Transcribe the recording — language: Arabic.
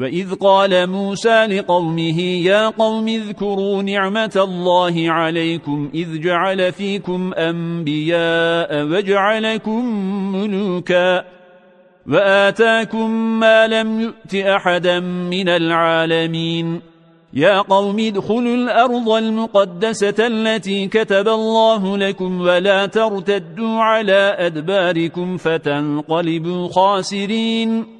وإذ قال موسى لقومه يا قوم اذكروا نعمة الله عليكم إذ جعل فيكم أنبياء وجعلكم ملوكا وآتاكم ما لم يؤت أحدا من العالمين يا قوم ادخلوا الأرض المقدسة التي كتب الله لكم ولا ترتدوا على أدباركم فتنقلبوا خاسرين